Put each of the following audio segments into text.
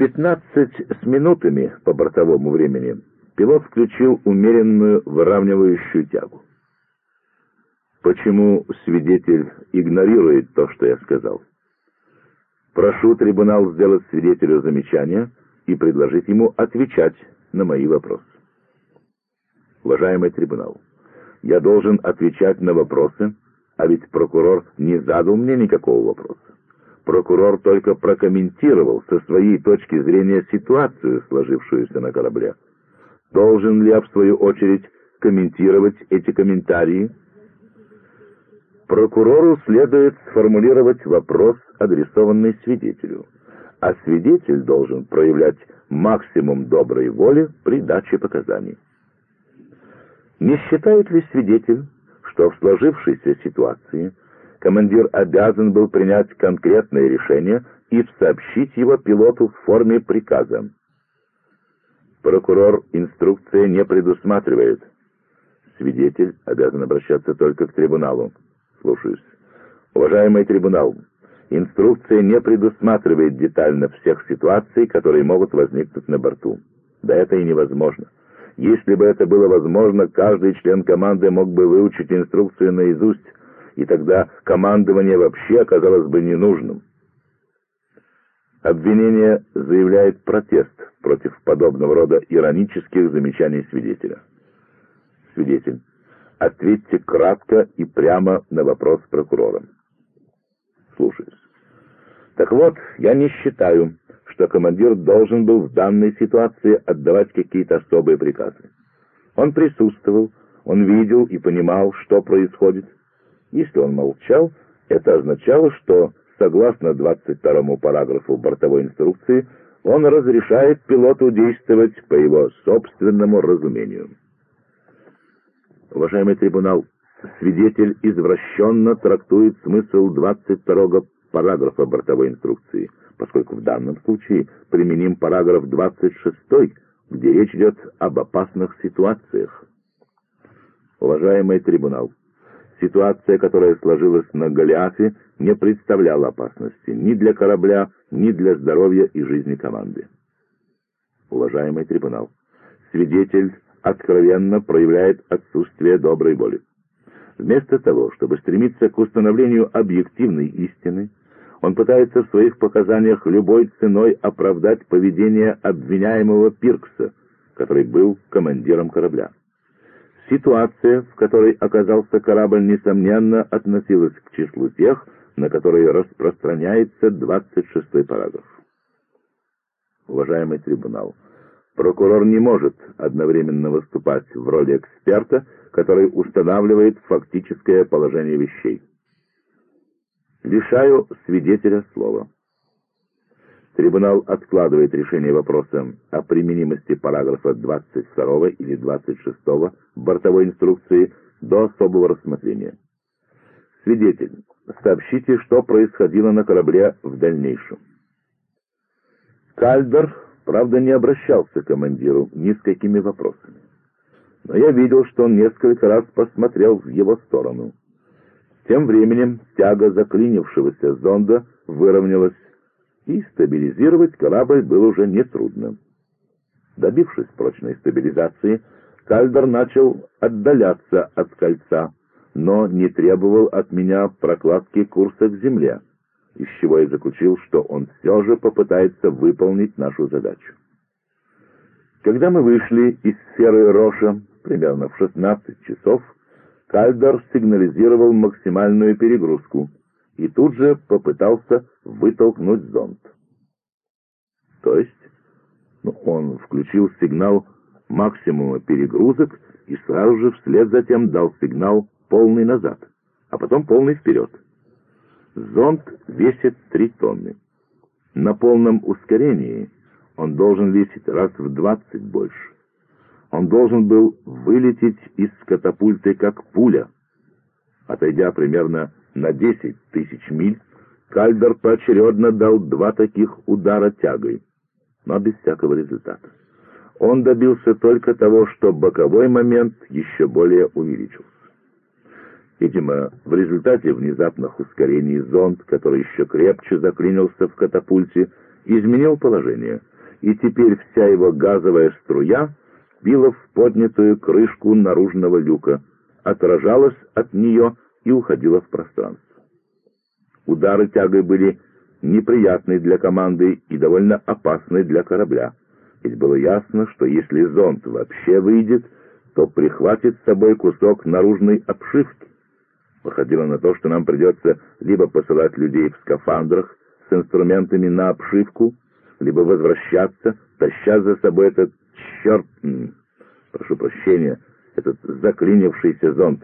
15 с минутами по бортовому времени пилот включил умеренную выравнивающую тягу. Почему свидетель игнорирует то, что я сказал? Прошу трибунал сделать свидетелю замечание и предложить ему отвечать на мои вопросы. Уважаемый трибунал, я должен отвечать на вопросы, а ведь прокурор не задал мне никакого вопроса. Прокурор только прокомментировал со своей точки зрения ситуацию, сложившуюся на корабле. Должен ли я, в свою очередь, комментировать эти комментарии? Прокурору следует сформулировать вопрос, адресованный свидетелю, а свидетель должен проявлять максимум доброй воли при даче показаний. Не считает ли свидетель, что в сложившейся ситуации командир обязан был принять конкретное решение и сообщить его пилоту в форме приказа? Прокурор инструкция не предусматривает. Свидетель обязан обращаться только к трибуналу. Слушаюсь. Уважаемый трибунал, инструкция не предусматривает детально всех ситуаций, которые могут возникнуть на борту. Да это и невозможно. Если бы это было возможно, каждый член команды мог бы выучить инструкцию наизусть, и тогда командование вообще оказалось бы ненужным. Обвинение заявляет протест против подобного рода иронических замечаний свидетеля. Свидетель. Ответьте кратко и прямо на вопрос прокурора. Слушаюсь. Так вот, я не считаю, что командир должен был в данной ситуации отдавать какие-то особые приказы. Он присутствовал, он видел и понимал, что происходит. Если он молчал, это означало, что, согласно 22 параграфу бортовой инструкции, он разрешает пилоту действовать по его собственному разумению. Уважаемый трибунал, свидетель извращенно трактует смысл 22 параграфа бортовой инструкции, поскольку в данном случае применим параграф 26, где речь идет об опасных ситуациях. Уважаемый трибунал, ситуация, которая сложилась на Голиафе, не представляла опасности ни для корабля, ни для здоровья и жизни команды. Уважаемый трибунал, свидетель откровенно проявляет отсутствие доброй воли. Вместо того, чтобы стремиться к установлению объективной истины, он пытается в своих показаниях любой ценой оправдать поведение обвиняемого Пиркса, который был командиром корабля. Ситуация, в которой оказался корабль, несомненно относилась к числу тех, на которые распространяется 26-й параграф. Уважаемый трибунал, Прокурор не может одновременно выступать в роли эксперта, который устанавливает фактическое положение вещей. Лишаю свидетеля слова. Трибунал откладывает решение вопроса о применимости параграфа 22 или 26 бортовой инструкции до особого рассмотрения. Свидетель, сообщите, что происходило на корабле в дальнейшем. Кальдер Правда, не обращался к командиру ни с какими вопросами. Но я видел, что он несколько раз посмотрел в его сторону. Тем временем тяга заклинившегося зонда выровнялась, и стабилизировать корабль было уже нетрудно. Добившись прочной стабилизации, Кальдер начал отдаляться от кольца, но не требовал от меня прокладки курса к земле из чего я заключил, что он все же попытается выполнить нашу задачу. Когда мы вышли из сферы Роша, примерно в 16 часов, Кальдер сигнализировал максимальную перегрузку и тут же попытался вытолкнуть зонд. То есть, ну, он включил сигнал максимума перегрузок и сразу же вслед за тем дал сигнал полный назад, а потом полный вперед. Зонд весит 3 тонны. На полном ускорении он должен весить раз в 20 больше. Он должен был вылететь из катапульты как пуля. Отойдя примерно на 10 тысяч миль, Кальдер поочередно дал два таких удара тягой, но без всякого результата. Он добился только того, что боковой момент еще более увеличился. Видимо, в результате внезапных ускорений зонд, который еще крепче заклинился в катапульте изменил положение, и теперь вся его газовая струя била в поднятую крышку наружного люка, отражалась от нее и уходила в пространство. Удары тягой были неприятны для команды и довольно опасны для корабля, ведь было ясно, что если зонд вообще выйдет, то прихватит с собой кусок наружной обшивки. Выходило на то, что нам придется либо посылать людей в скафандрах с инструментами на обшивку, либо возвращаться, таща за собой этот черт... прошу прощения, этот заклинившийся зонд.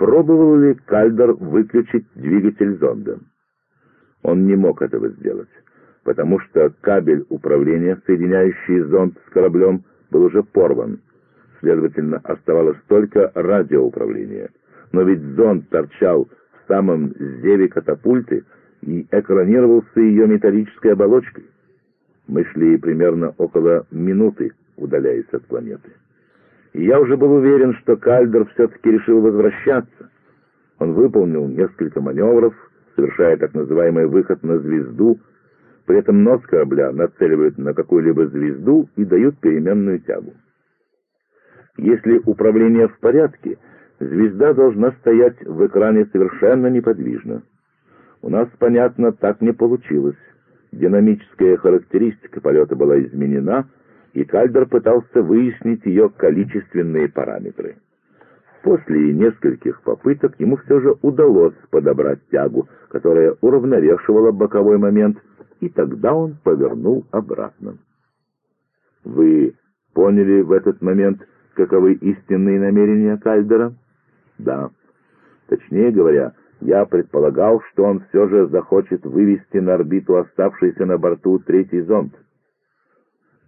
Пробовал ли Кальдер выключить двигатель зонда? Он не мог этого сделать, потому что кабель управления, соединяющий зонд с кораблем, был уже порван. Следовательно, оставалось только радиоуправление. Но ведь зонд торчал в самом зеве катапульты и экранировался ее металлической оболочкой. Мы шли примерно около минуты, удаляясь от планеты. Я уже был уверен, что Кальдер все-таки решил возвращаться. Он выполнил несколько маневров, совершая так называемый выход на звезду, при этом нос корабля нацеливают на какую-либо звезду и дают переменную тягу. Если управление в порядке, звезда должна стоять в экране совершенно неподвижно. У нас, понятно, так не получилось. Динамическая характеристика полета была изменена, и Кальдер пытался выяснить ее количественные параметры. После нескольких попыток ему все же удалось подобрать тягу, которая уравновешивала боковой момент, и тогда он повернул обратно. Вы поняли в этот момент, каковы истинные намерения Кальдера? Да. Точнее говоря, я предполагал, что он все же захочет вывести на орбиту оставшийся на борту третий зонд.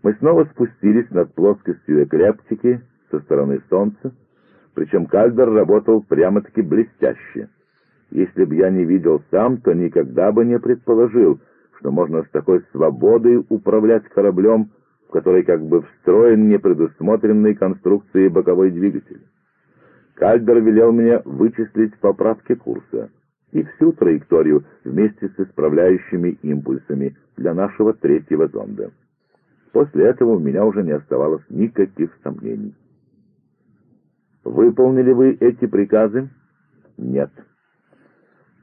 Мы снова спустились над плоскостью эклептики со стороны Солнца, причем Кальдер работал прямо-таки блестяще. Если бы я не видел сам, то никогда бы не предположил, что можно с такой свободой управлять кораблем, в который как бы встроен непредусмотренной конструкцией боковой двигатель. Кальдер велел мне вычислить поправки курса и всю траекторию вместе с исправляющими импульсами для нашего третьего зонда. После этого у меня уже не оставалось никаких сомнений. Выполнили вы эти приказы? Нет.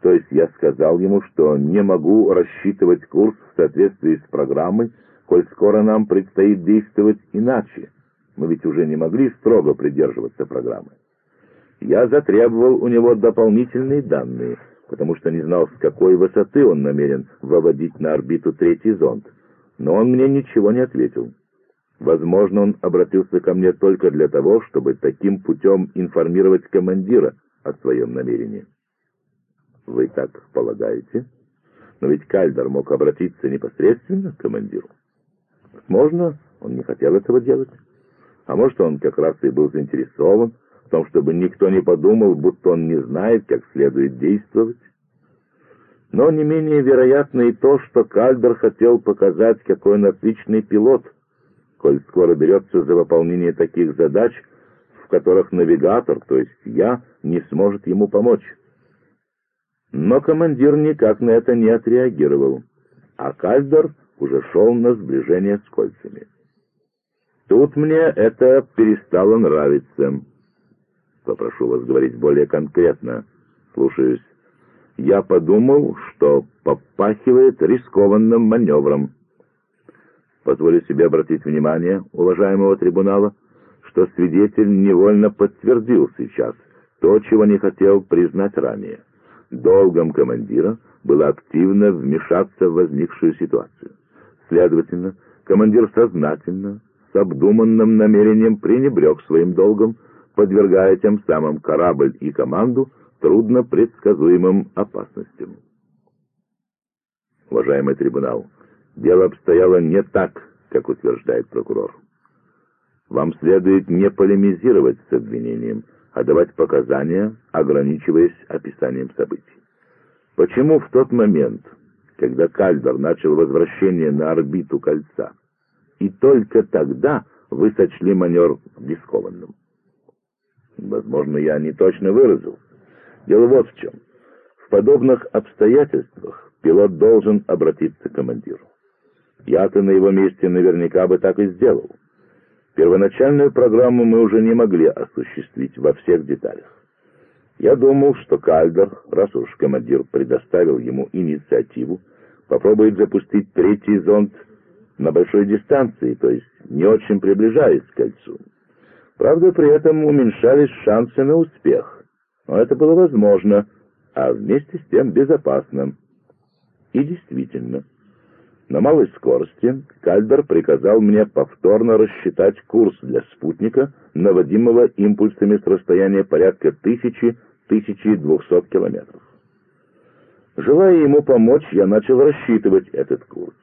То есть я сказал ему, что не могу рассчитывать курс в соответствии с программой, коль скоро нам предстоит действовать иначе. Мы ведь уже не могли строго придерживаться программы. Я затребовал у него дополнительные данные, потому что не знал, с какой высоты он намерен выводить на орбиту третий зонд, но он мне ничего не ответил. Возможно, он обратился ко мне только для того, чтобы таким путем информировать командира о своем намерении. Вы так полагаете? Но ведь Кальдер мог обратиться непосредственно к командиру. Возможно, он не хотел этого делать. А может, он как раз и был заинтересован в том, чтобы никто не подумал, будто он не знает, как следует действовать. Но не менее вероятно и то, что Кальдер хотел показать, какой он отличный пилот — коль скоро берется за выполнение таких задач, в которых навигатор, то есть я, не сможет ему помочь. Но командир никак на это не отреагировал, а Кальдер уже шел на сближение с кольцами. Тут мне это перестало нравиться. Попрошу вас говорить более конкретно. Слушаюсь. Я подумал, что попахивает рискованным маневром. Позволю себе обратить внимание уважаемого трибунала, что свидетель невольно подтвердил сейчас то, чего не хотел признать ранее. Долгом командира было активно вмешаться в возникшую ситуацию. Следовательно, командир сознательно, с обдуманным намерением пренебрег своим долгом, подвергая тем самым корабль и команду трудно предсказуемым опасностям. Уважаемый трибунал, Дело обстояло не так, как утверждает прокурор. Вам следует не полемизировать с обвинением, а давать показания, ограничиваясь описанием событий. Почему в тот момент, когда Кальдер начал возвращение на орбиту кольца, и только тогда вы сочли маневр рискованным? Возможно, я не точно выразился. Дело вот в чем. В подобных обстоятельствах пилот должен обратиться к командиру. Я-то на его месте наверняка бы так и сделал. Первоначальную программу мы уже не могли осуществить во всех деталях. Я думал, что Кальдер, раз уж командир предоставил ему инициативу, попробует запустить третий зонд на большой дистанции, то есть не очень приближаясь к кольцу. Правда, при этом уменьшались шансы на успех. Но это было возможно, а вместе с тем безопасно. И действительно, на малой скорости Кальдер приказал мне повторно рассчитать курс для спутника, наводимого импульсами с расстояния порядка 1000-1200 километров. Желая ему помочь, я начал рассчитывать этот курс.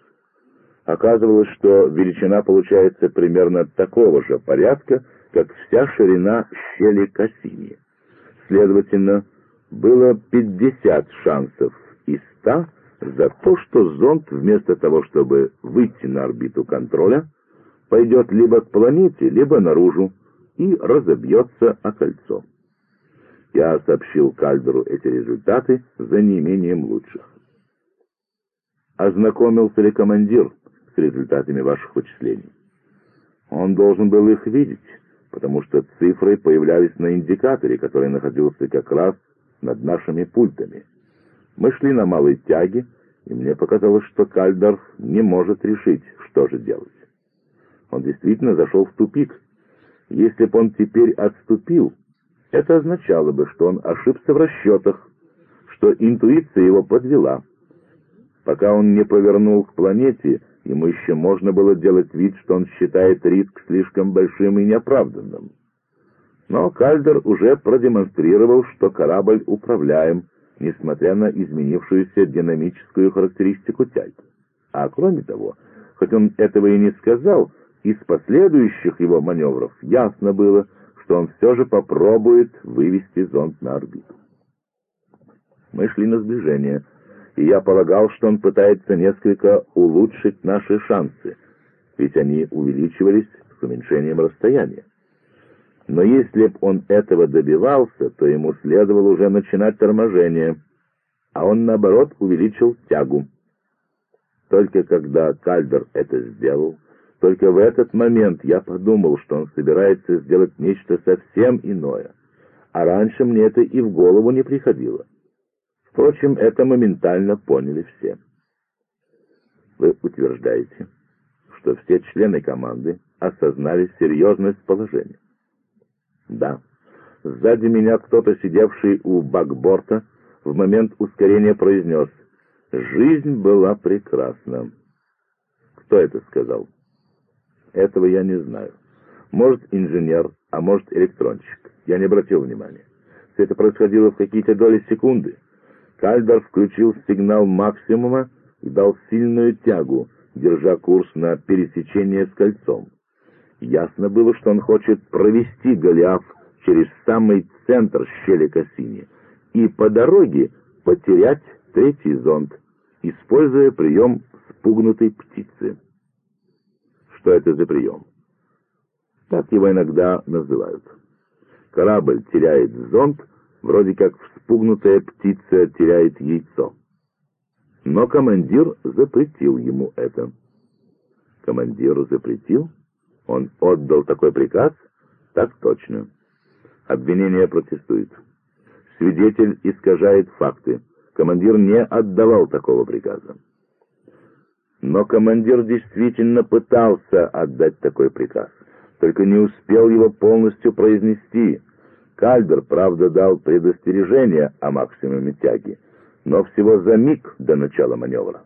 Оказывалось, что величина получается примерно такого же порядка, как вся ширина щели Кассини. Следовательно, было 50 шансов из 100 за то, что зонд вместо того, чтобы выйти на орбиту контроля, пойдет либо к планете, либо наружу и разобьется о кольцо. Я сообщил Кальдеру эти результаты за неимением лучших. Ознакомился ли командир с результатами ваших вычислений? Он должен был их видеть, потому что цифры появлялись на индикаторе, который находился как раз над нашими пультами. Мы шли на малой тяге, и мне показалось, что Кальдорф не может решить, что же делать. Он действительно зашел в тупик. Если бы он теперь отступил, это означало бы, что он ошибся в расчетах, что интуиция его подвела. Пока он не повернул к планете, Ему еще можно было делать вид, что он считает риск слишком большим и неоправданным. Но Кальдер уже продемонстрировал, что корабль управляем, несмотря на изменившуюся динамическую характеристику тяги. А кроме того, хоть он этого и не сказал, из последующих его маневров ясно было, что он все же попробует вывести зонд на орбиту. Мы шли на сближение — и я полагал, что он пытается несколько улучшить наши шансы, ведь они увеличивались с уменьшением расстояния. Но если б он этого добивался, то ему следовало уже начинать торможение, а он, наоборот, увеличил тягу. Только когда Кальдер это сделал, только в этот момент я подумал, что он собирается сделать нечто совсем иное, а раньше мне это и в голову не приходило. Впрочем, это моментально поняли все. Вы утверждаете, что все члены команды осознали серьезность положения? Да. Сзади меня кто-то, сидевший у бакборта, в момент ускорения произнес «Жизнь была прекрасна». Кто это сказал? Этого я не знаю. Может, инженер, а может, электронщик. Я не обратил внимания. Все это происходило в какие-то доли секунды. Кальдер включил сигнал максимума и дал сильную тягу, держа курс на пересечение с кольцом. Ясно было, что он хочет провести Голиаф через самый центр щели Кассини и по дороге потерять третий зонд, используя прием спугнутой птицы. Что это за прием? Так его иногда называют. Корабль теряет зонд, вроде как вспугнутая птица теряет яйцо. Но командир запретил ему это. Командиру запретил? Он отдал такой приказ? Так точно. Обвинение протестует. Свидетель искажает факты. Командир не отдавал такого приказа. Но командир действительно пытался отдать такой приказ, только не успел его полностью произнести — Кальдер, правда, дал предостережение о максимуме тяги, но всего за миг до начала маневра.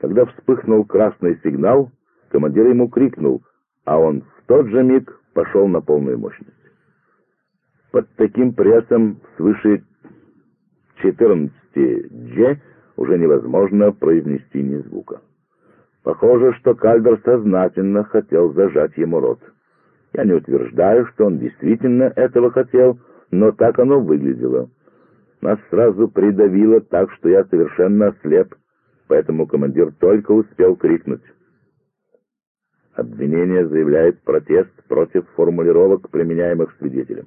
Когда вспыхнул красный сигнал, командир ему крикнул, а он в тот же миг пошел на полную мощность. Под таким прессом свыше 14 G уже невозможно произнести ни звука. Похоже, что Кальдер сознательно хотел зажать ему рот. Я не утверждаю, что он действительно этого хотел, но так оно выглядело. Нас сразу придавило так, что я совершенно ослеп, поэтому командир только успел крикнуть. Обвинение заявляет протест против формулировок, применяемых свидетелем.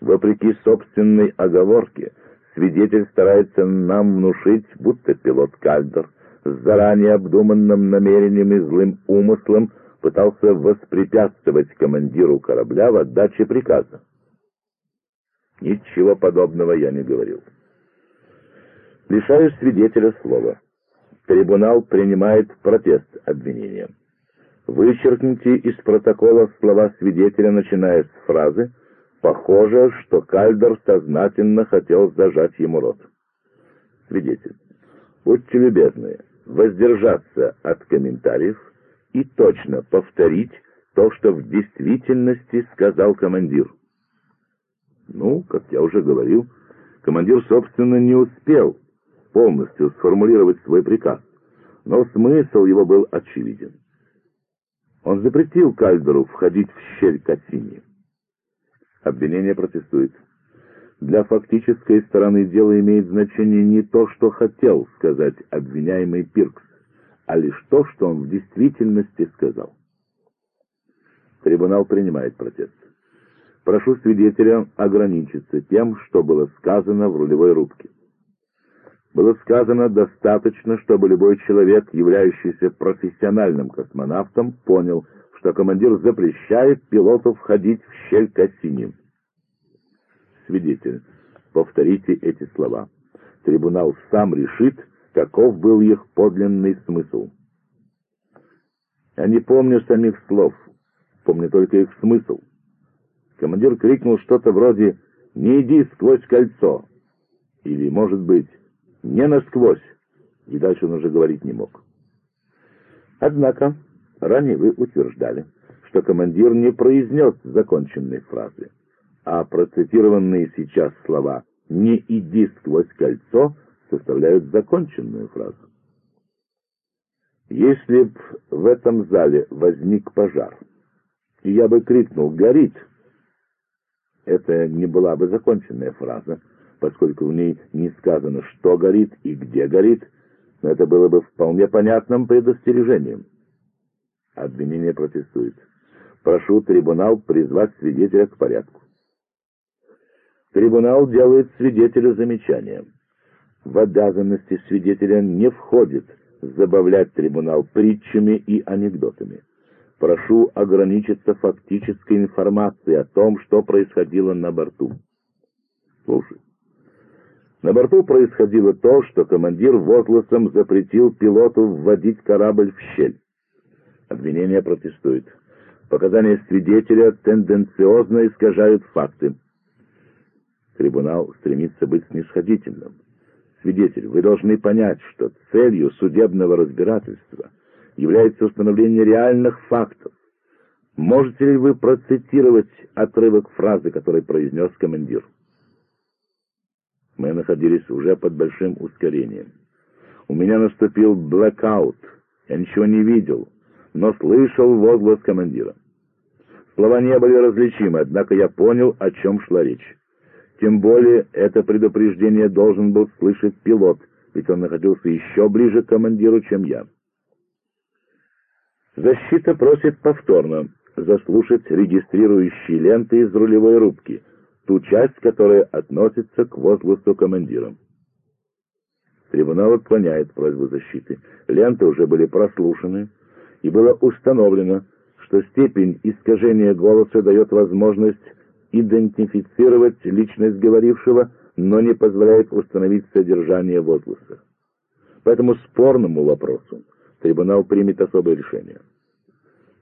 Вопреки собственной оговорке, свидетель старается нам внушить, будто пилот Кальдер с заранее обдуманным намерением и злым умыслом пытался воспрепятствовать командиру корабля в отдаче приказа. Ничего подобного я не говорил. Лишаю свидетеля слова. Трибунал принимает протест обвинения. Вычеркните из протокола слова свидетеля, начиная с фразы «Похоже, что Кальдер сознательно хотел зажать ему рот». Свидетель. Будьте любезны, воздержаться от комментариев и точно повторить то, что в действительности сказал командир. Ну, как я уже говорил, командир, собственно, не успел полностью сформулировать свой приказ, но смысл его был очевиден. Он запретил Кальдеру входить в щель Кассини. Обвинение протестует. Для фактической стороны дела имеет значение не то, что хотел сказать обвиняемый Пиркс, а лишь то, что он в действительности сказал. Трибунал принимает протест. Прошу свидетеля ограничиться тем, что было сказано в рулевой рубке. Было сказано достаточно, чтобы любой человек, являющийся профессиональным космонавтом, понял, что командир запрещает пилоту входить в щель Кассини. Свидетель, повторите эти слова. Трибунал сам решит, каков был их подлинный смысл. Я не помню самих слов, помню только их смысл. Командир крикнул что-то вроде «Не иди сквозь кольцо!» или, может быть, «Не насквозь!» и дальше он уже говорить не мог. Однако, ранее вы утверждали, что командир не произнес законченной фразы, а процитированные сейчас слова «Не иди сквозь кольцо» составляют законченную фразу. Если б в этом зале возник пожар, и я бы крикнул «Горит!», это не была бы законченная фраза, поскольку в ней не сказано, что горит и где горит, но это было бы вполне понятным предостережением. Обвинение протестует. Прошу трибунал призвать свидетеля к порядку. Трибунал делает свидетелю замечание. В обязанности свидетеля не входит забавлять трибунал притчами и анекдотами прошу ограничиться фактической информацией о том, что происходило на борту. Слушай. На борту происходило то, что командир возгласом запретил пилоту вводить корабль в щель. Обвинение протестует. Показания свидетеля тенденциозно искажают факты. Трибунал стремится быть снисходительным. Свидетель, вы должны понять, что целью судебного разбирательства является установление реальных фактов. Можете ли вы процитировать отрывок фразы, который произнес командир? Мы находились уже под большим ускорением. У меня наступил блэкаут. Я ничего не видел, но слышал возглас командира. Слова не были различимы, однако я понял, о чем шла речь. Тем более это предупреждение должен был слышать пилот, ведь он находился еще ближе к командиру, чем я. Защита просит повторно заслушать регистрирующие ленты из рулевой рубки, ту часть, которая относится к возгласу командира. Трибунал отклоняет просьбу защиты. Ленты уже были прослушаны, и было установлено, что степень искажения голоса дает возможность идентифицировать личность говорившего, но не позволяет установить содержание возгласа. По этому спорному вопросу трибунал примет особое решение.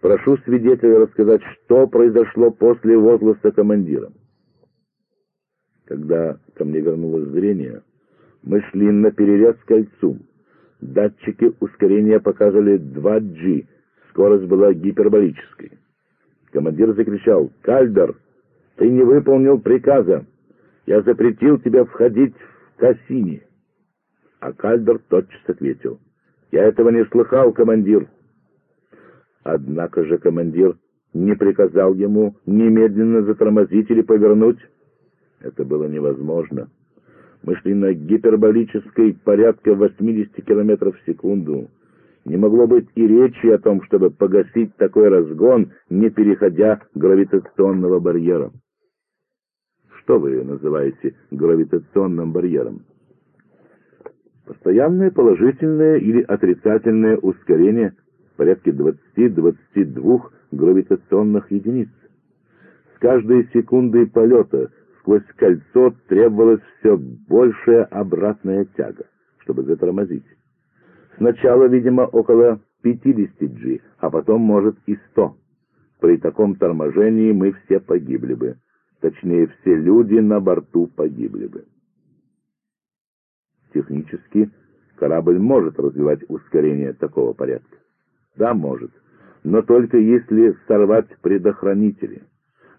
Прошу свидетеля рассказать, что произошло после возгласа командира. Когда ко мне вернулось зрение, мы шли на перерез кольцу. Датчики ускорения показывали 2G, скорость была гиперболической. Командир закричал, «Кальдер, ты не выполнил приказа. Я запретил тебе входить в Кассини». А Кальдер тотчас ответил, «Я этого не слыхал, командир». Однако же командир не приказал ему немедленно затормозить или повернуть. Это было невозможно. Мы шли на гиперболической порядка 80 км в секунду. Не могло быть и речи о том, чтобы погасить такой разгон, не переходя гравитационного барьера. Что вы называете гравитационным барьером? Постоянное положительное или отрицательное ускорение в порядке 20-22 гравитационных единиц. С каждой секундой полета сквозь кольцо требовалась все большая обратная тяга, чтобы затормозить. Сначала, видимо, около 50 G, а потом, может, и 100. При таком торможении мы все погибли бы. Точнее, все люди на борту погибли бы. Технически корабль может развивать ускорение такого порядка. Да, может, но только если сорвать предохранители.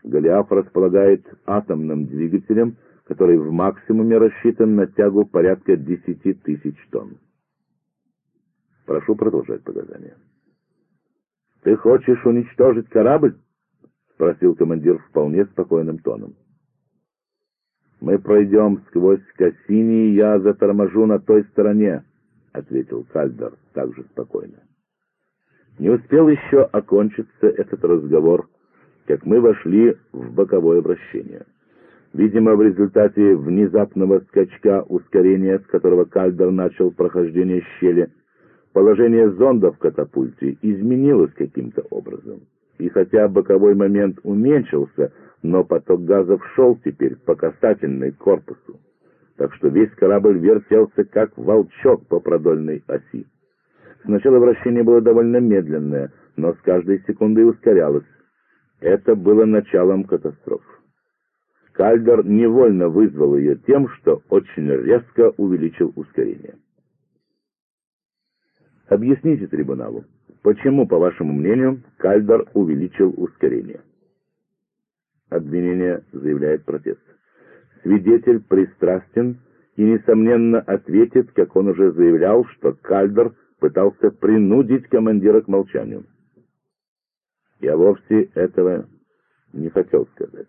Голиаф располагает атомным двигателем, который в максимуме рассчитан на тягу порядка 10 тысяч тонн. Прошу продолжать показания. «Ты хочешь уничтожить корабль?» — спросил командир вполне спокойным тоном. «Мы пройдем сквозь Кассини, я заторможу на той стороне», — ответил Кальдер также спокойно. Не успел еще окончиться этот разговор, как мы вошли в боковое вращение. Видимо, в результате внезапного скачка ускорения, с которого Кальдер начал прохождение щели, положение зонда в катапульте изменилось каким-то образом. И хотя боковой момент уменьшился, но поток газов шел теперь по касательной корпусу, так что весь корабль вертелся как волчок по продольной оси. Сначала вращение было довольно медленное, но с каждой секундой ускорялось. Это было началом катастрофы. Кальдер невольно вызвал ее тем, что очень резко увеличил ускорение. Объясните трибуналу, почему, по вашему мнению, Кальдер увеличил ускорение? Обвинение заявляет протест. Свидетель пристрастен и, несомненно, ответит, как он уже заявлял, что Кальдер пытался принудить командира к молчанию. Я вовсе этого не хотел сказать.